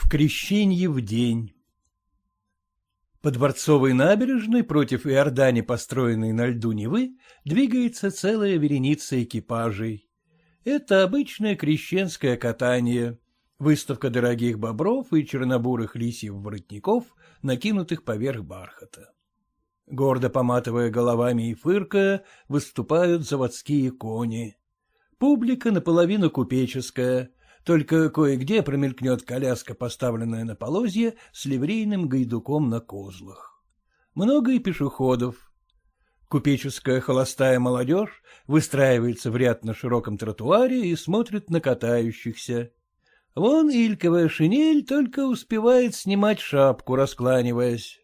В крещенье в день По Дворцовой набережной против Иордани, построенной на льду Невы, двигается целая вереница экипажей. Это обычное крещенское катание, выставка дорогих бобров и чернобурых лисьев воротников, накинутых поверх бархата. Гордо поматывая головами и фыркая, выступают заводские кони. Публика наполовину купеческая, только кое-где промелькнет коляска, поставленная на полозье, с ливрейным гайдуком на козлах. Много и пешеходов. Купеческая холостая молодежь выстраивается в ряд на широком тротуаре и смотрит на катающихся. Вон ильковая шинель только успевает снимать шапку, раскланиваясь.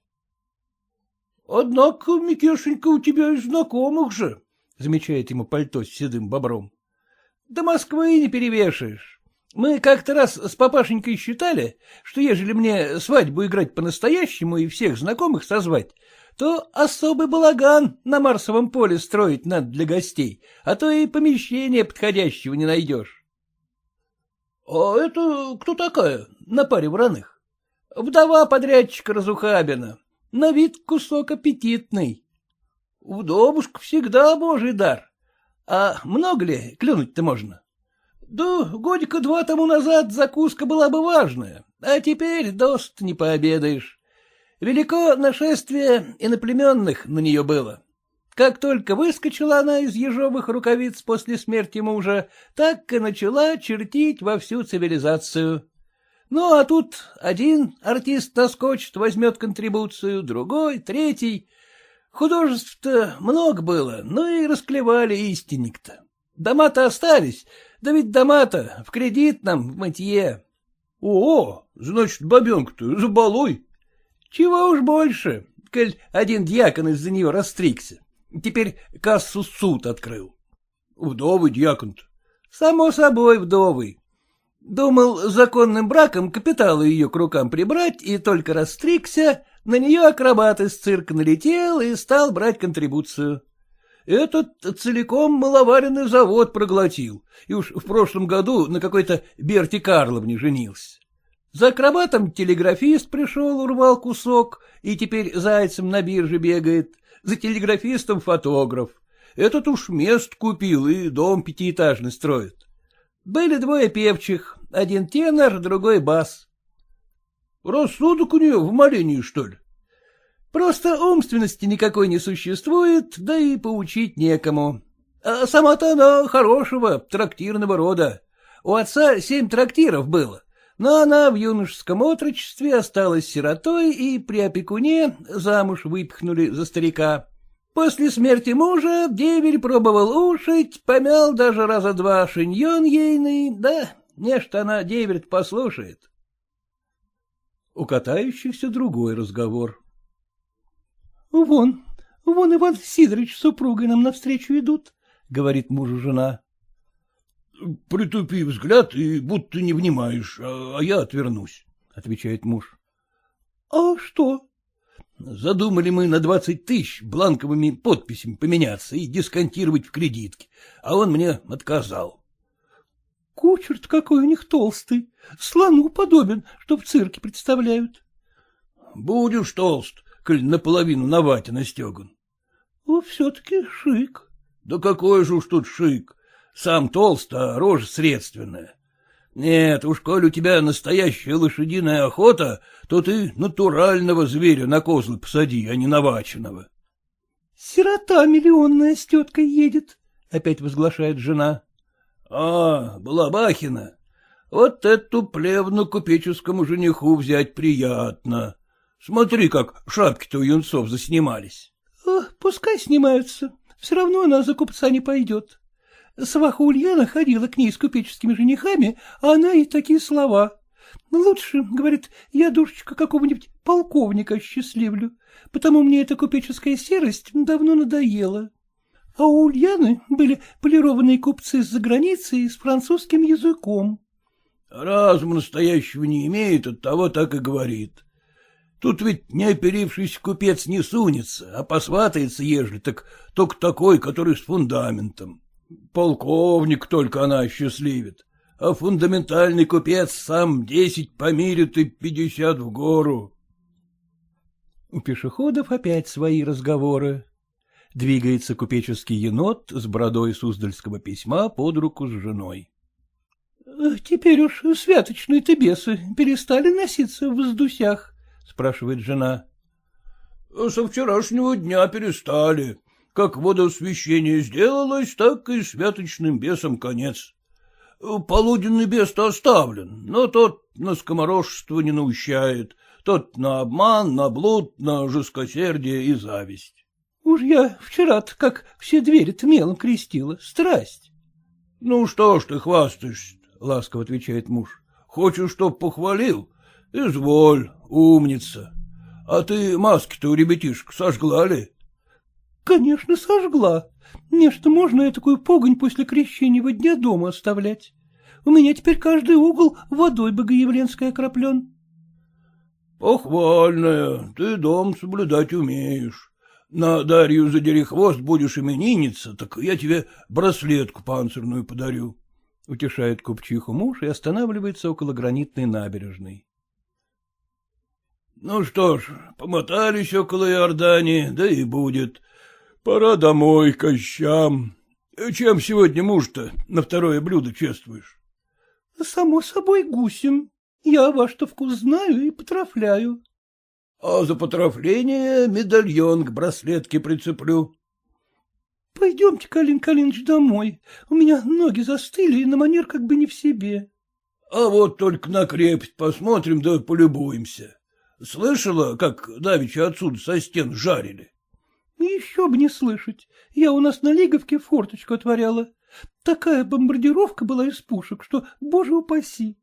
— Однако, Микешенька, у тебя и знакомых же, — замечает ему пальто с седым бобром. — Да Москвы не перевешаешь. Мы как-то раз с папашенькой считали, что ежели мне свадьбу играть по-настоящему и всех знакомых созвать, то особый балаган на Марсовом поле строить надо для гостей, а то и помещения подходящего не найдешь. — А это кто такая на паре враных? — Вдова подрядчика Разухабина. На вид кусок аппетитный. Вдовушка всегда божий дар. А много ли клюнуть-то можно? Да годика два тому назад закуска была бы важная, а теперь дост не пообедаешь. Велико нашествие иноплеменных на нее было. Как только выскочила она из ежовых рукавиц после смерти мужа, так и начала чертить во всю цивилизацию. Ну, а тут один артист наскочит, возьмет контрибуцию, другой, третий. Художеств-то много было, ну и расклевали истинник-то. Дома-то остались, да ведь дома-то в кредит нам в мытье. — О, значит, бабенка-то забалуй. — Чего уж больше, коль один дьякон из-за нее растригся. Теперь кассу суд открыл. — Вдовый дьякон-то? — Само собой вдовый. Думал законным браком капиталы ее к рукам прибрать, и только растригся, на нее акробат из цирка налетел и стал брать контрибуцию. Этот целиком маловаренный завод проглотил, и уж в прошлом году на какой-то Берте Карловне женился. За акробатом телеграфист пришел, урвал кусок, и теперь зайцем на бирже бегает. За телеграфистом фотограф. Этот уж мест купил и дом пятиэтажный строит. Были двое певчих, один тенор, другой бас. Рассудок у нее в молении, что ли? Просто умственности никакой не существует, да и поучить некому. А сама-то она хорошего, трактирного рода. У отца семь трактиров было, но она в юношеском отрочестве осталась сиротой и при опекуне замуж выпихнули за старика. После смерти мужа деверь пробовал ушить, помял даже раза два шиньон ейный, да нечто она деверь послушает. У катающихся другой разговор. — Вон, вон Иван Сидорович с супругой нам навстречу идут, — говорит мужу жена. — Притупи взгляд и будто не внимаешь, а, а я отвернусь, — отвечает муж. — А что? — Задумали мы на двадцать тысяч бланковыми подписями поменяться и дисконтировать в кредитке, а он мне отказал. — Кучер-то какой у них толстый, слону подобен, что в цирке представляют. — Будешь толст, коль наполовину на вате настеган. — Все-таки шик. — Да какой же уж тут шик. Сам толст, а рожа средственная. Нет, уж коль у тебя настоящая лошадиная охота, то ты натурального зверя на козлы посади, а не наваченного. — Сирота миллионная с теткой едет, — опять возглашает жена. — А, Балабахина, вот эту плевну купеческому жениху взять приятно. Смотри, как шапки-то у юнцов заснимались. — Пускай снимаются, все равно она за купца не пойдет. Сваха Ульяна ходила к ней с купеческими женихами, а она и такие слова. Лучше, говорит, я, душечка, какого-нибудь полковника счастливлю, потому мне эта купеческая серость давно надоела. А у Ульяны были полированные купцы с-за границы и с французским языком. Разума настоящего не имеет, от того так и говорит. Тут ведь не оперившийся купец не сунется, а посватается, ежели, так только такой, который с фундаментом. Полковник только она счастливит. а фундаментальный купец сам десять помирит и пятьдесят в гору. У пешеходов опять свои разговоры. Двигается купеческий енот с бородой Суздальского письма под руку с женой. — Теперь уж святочные-то бесы перестали носиться в воздусях? — спрашивает жена. — Со вчерашнего дня перестали. Как водосвящение сделалось, так и святочным бесам конец. Полуденный бес-то оставлен, но тот на скоморошество не наущает, тот на обман, на блуд, на жесткосердие и зависть. Уж я вчера как все двери-то мелом крестила, страсть. — Ну что ж ты хвастаешься, — ласково отвечает муж. — Хочешь, чтоб похвалил? Изволь, умница. А ты маски-то у ребятишек сожгла ли? — Конечно, сожгла. Нечто можно такую погонь после крещения дня дома оставлять. У меня теперь каждый угол водой богоявленской окроплен. — Похвальная, ты дом соблюдать умеешь. На Дарью задери хвост будешь именинница, так я тебе браслетку панцирную подарю. — утешает купчиху муж и останавливается около гранитной набережной. — Ну что ж, помотались около Иордани, да и будет. Пора домой, кощам. Чем сегодня муж-то на второе блюдо чествуешь? — Само собой гусем. Я ваш-то вкус знаю и потрафляю. — А за потрафление медальон к браслетке прицеплю. — Пойдемте, Калин Калинович, домой. У меня ноги застыли, и на манер как бы не в себе. — А вот только на крепость посмотрим да полюбуемся. Слышала, как давеча отсюда со стен жарили? — Еще бы не слышать. Я у нас на Лиговке форточку отворяла. Такая бомбардировка была из пушек, что, боже упаси.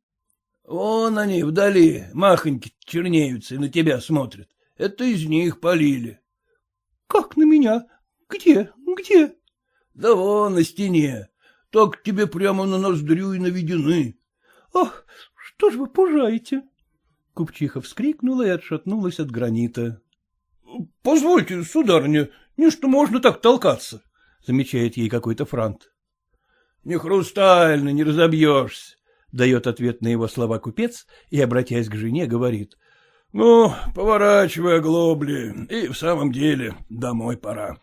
Вон они вдали, махоньки чернеются и на тебя смотрят. Это из них полили. — Как на меня? Где? Где? — Да вон на стене. Так тебе прямо на ноздрю и наведены. — Ах, что ж вы пужаете? Купчиха вскрикнула и отшатнулась от гранита. — Позвольте, сударыня, не что можно так толкаться, — замечает ей какой-то франт. — Не хрустально, не разобьешься дает ответ на его слова купец и, обратясь к жене, говорит. — Ну, поворачивай оглобли, и в самом деле домой пора.